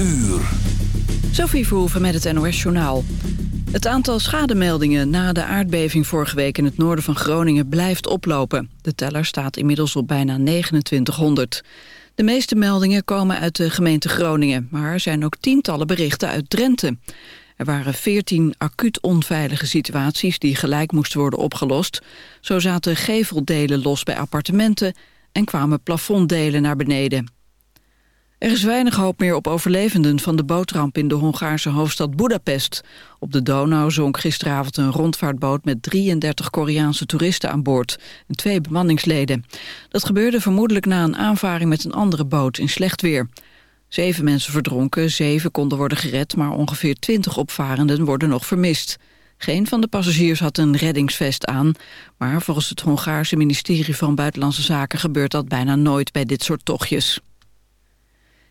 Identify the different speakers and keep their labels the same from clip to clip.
Speaker 1: uur.
Speaker 2: Sophie Verhoeven met het NOS-journaal. Het aantal schademeldingen na de aardbeving vorige week in het noorden van Groningen blijft oplopen. De teller staat inmiddels op bijna 2900. De meeste meldingen komen uit de gemeente Groningen, maar er zijn ook tientallen berichten uit Drenthe. Er waren 14 acuut onveilige situaties die gelijk moesten worden opgelost. Zo zaten geveldelen los bij appartementen en kwamen plafonddelen naar beneden. Er is weinig hoop meer op overlevenden van de bootramp in de Hongaarse hoofdstad Budapest. Op de Donau zonk gisteravond een rondvaartboot met 33 Koreaanse toeristen aan boord en twee bemanningsleden. Dat gebeurde vermoedelijk na een aanvaring met een andere boot in slecht weer. Zeven mensen verdronken, zeven konden worden gered, maar ongeveer 20 opvarenden worden nog vermist. Geen van de passagiers had een reddingsvest aan, maar volgens het Hongaarse ministerie van Buitenlandse Zaken gebeurt dat bijna nooit bij dit soort tochtjes.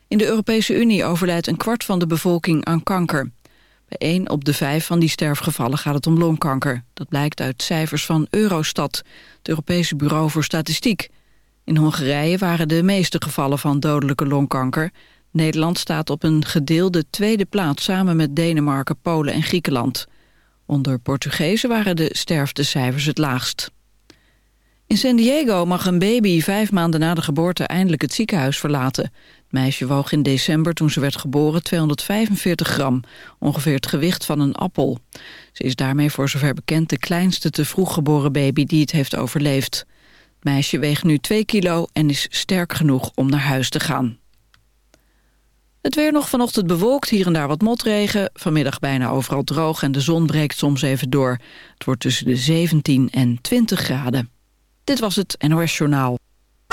Speaker 2: In de Europese Unie overlijdt een kwart van de bevolking aan kanker. Bij één op de vijf van die sterfgevallen gaat het om longkanker. Dat blijkt uit cijfers van Eurostat, het Europese Bureau voor Statistiek. In Hongarije waren de meeste gevallen van dodelijke longkanker. Nederland staat op een gedeelde tweede plaats samen met Denemarken, Polen en Griekenland. Onder Portugezen waren de sterftecijfers het laagst. In San Diego mag een baby vijf maanden na de geboorte eindelijk het ziekenhuis verlaten. Meisje woog in december toen ze werd geboren 245 gram, ongeveer het gewicht van een appel. Ze is daarmee voor zover bekend de kleinste te vroeg geboren baby die het heeft overleefd. Het meisje weegt nu 2 kilo en is sterk genoeg om naar huis te gaan. Het weer nog vanochtend bewolkt, hier en daar wat motregen. Vanmiddag bijna overal droog en de zon breekt soms even door. Het wordt tussen de 17 en 20 graden. Dit was het NOS Journaal.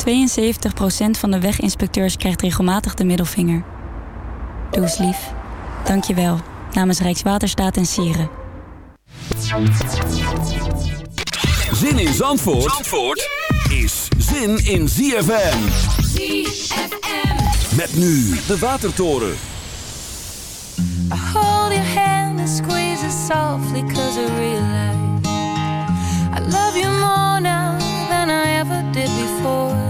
Speaker 3: 72% van de weginspecteurs krijgt regelmatig de middelvinger. Doe eens lief. Dank je wel. Namens Rijkswaterstaat en Sieren.
Speaker 1: Zin in Zandvoort, Zandvoort is zin in ZFM.
Speaker 4: ZFM.
Speaker 1: Met nu de Watertoren.
Speaker 4: I hold your hand and squeeze it softly cause I realize I love you more now than I ever did before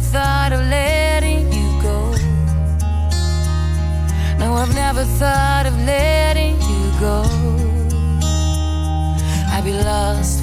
Speaker 4: thought of letting you go. No, I've never thought of letting you go. I'd be lost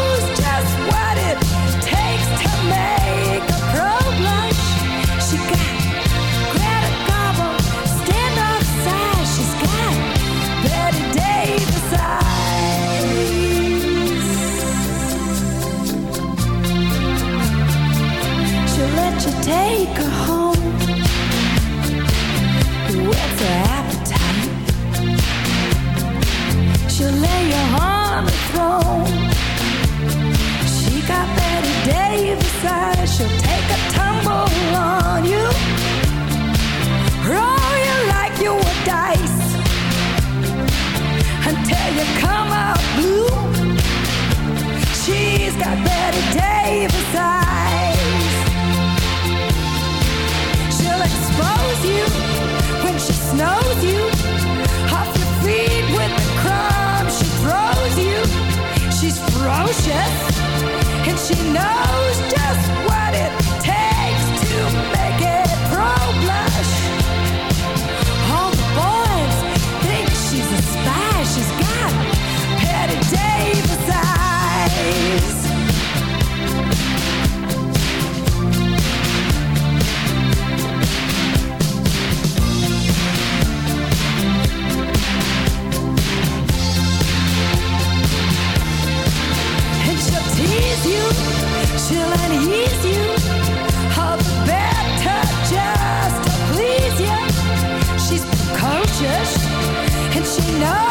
Speaker 5: take her home. Whet's her appetite? She'll lay you on the throne. She got Betty Davis eyes. She'll and she knows just to please you. She's precocious, and she knows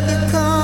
Speaker 6: had to come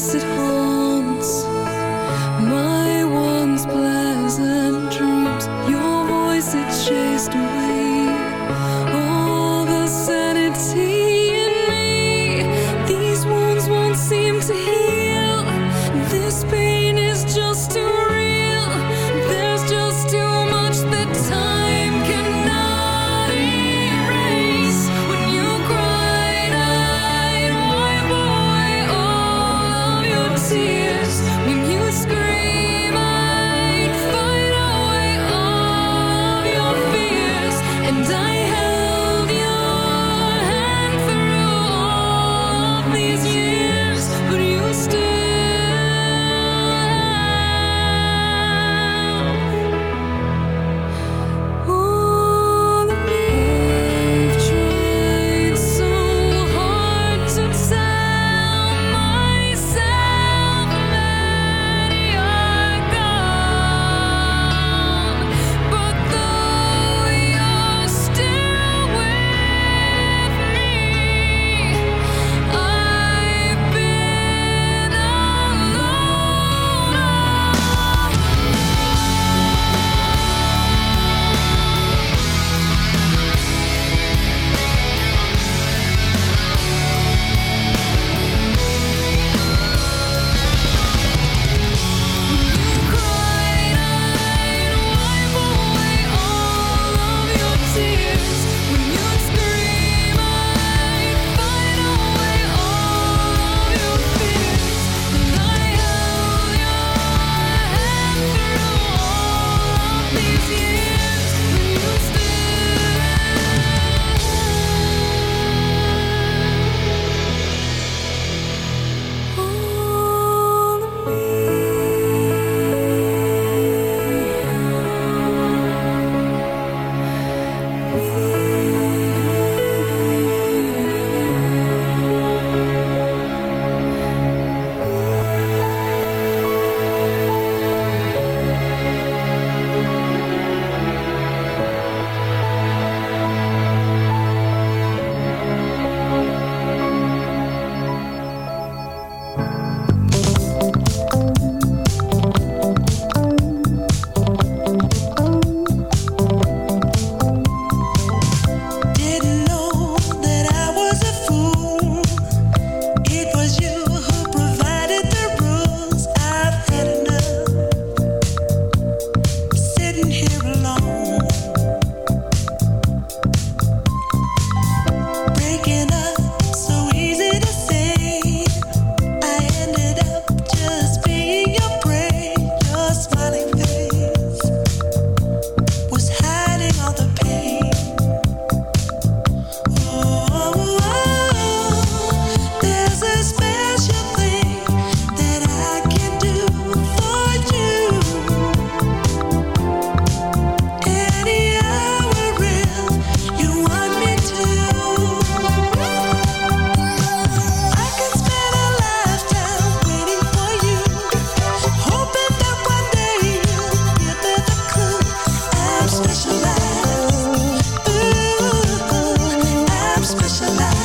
Speaker 6: Your face it
Speaker 7: specialize.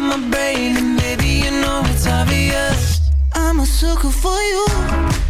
Speaker 7: inside my brain baby, you know it's obvious.
Speaker 8: I'm a sucker for you.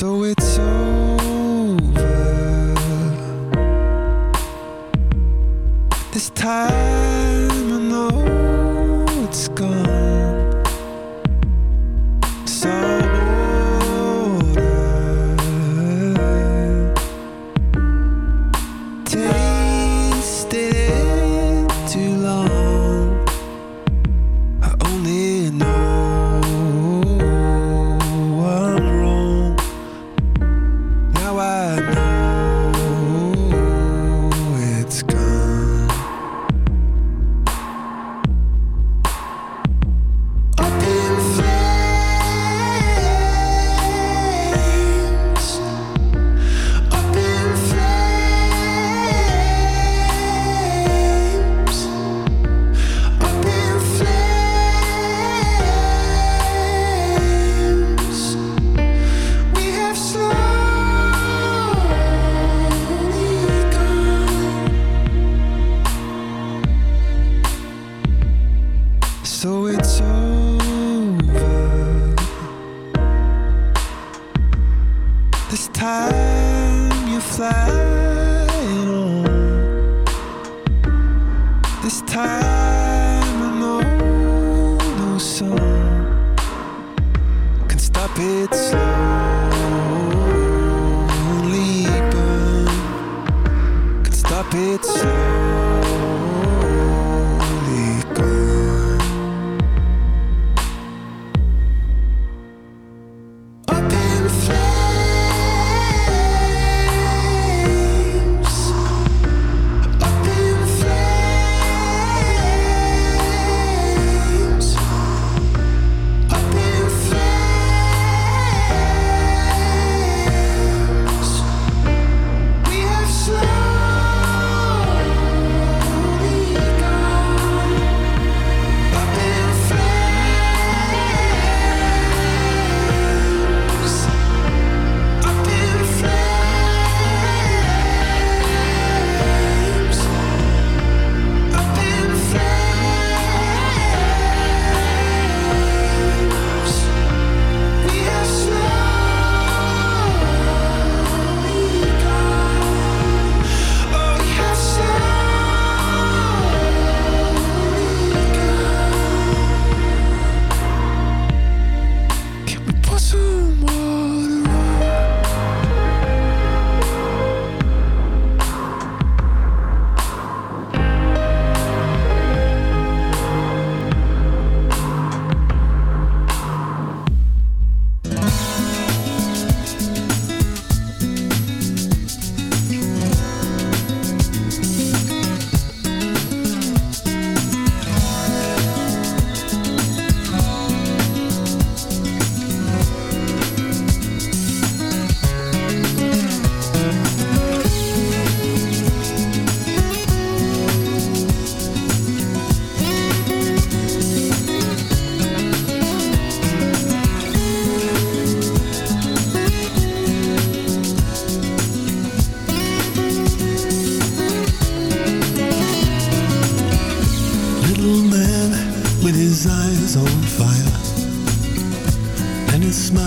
Speaker 9: So it's over. This time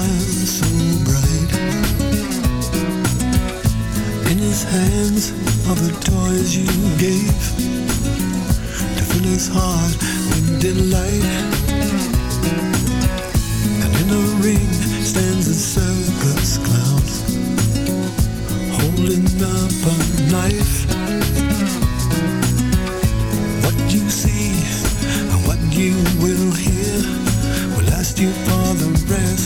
Speaker 9: so
Speaker 10: bright. In his hands are the toys you gave To fill his heart with delight. And in the ring stands a circus clown Holding up a knife.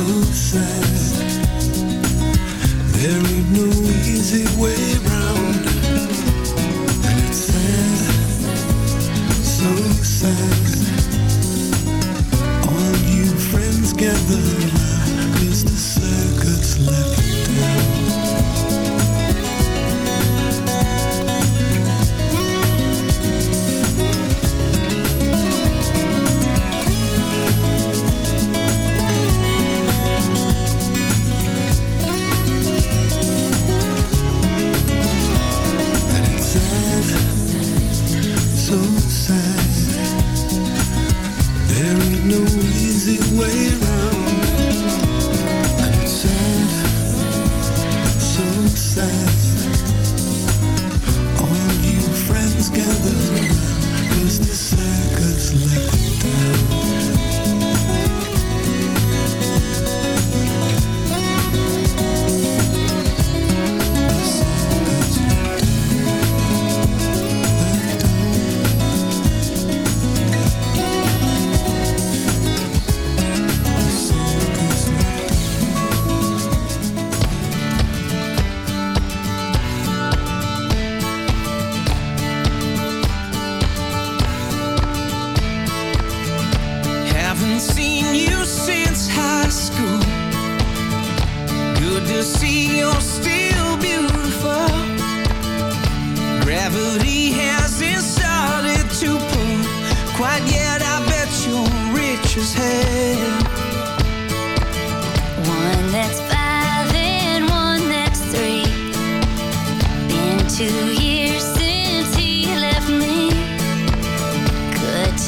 Speaker 10: so sad. There ain't no easy way around, and it's sad, so sad. All you friends the circuits
Speaker 11: left.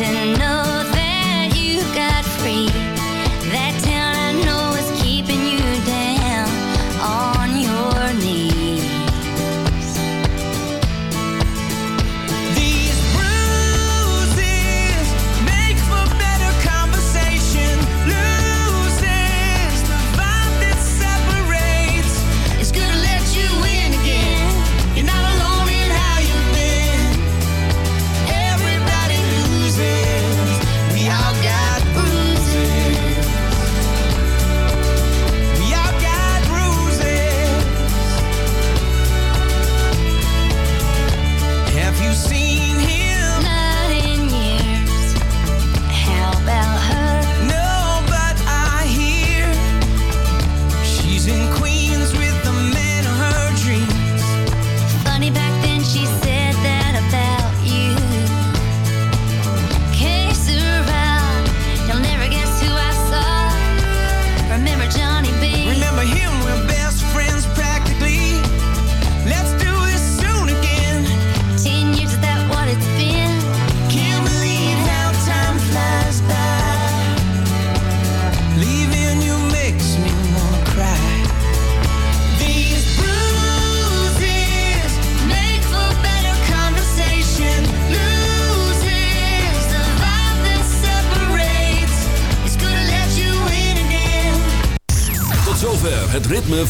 Speaker 12: in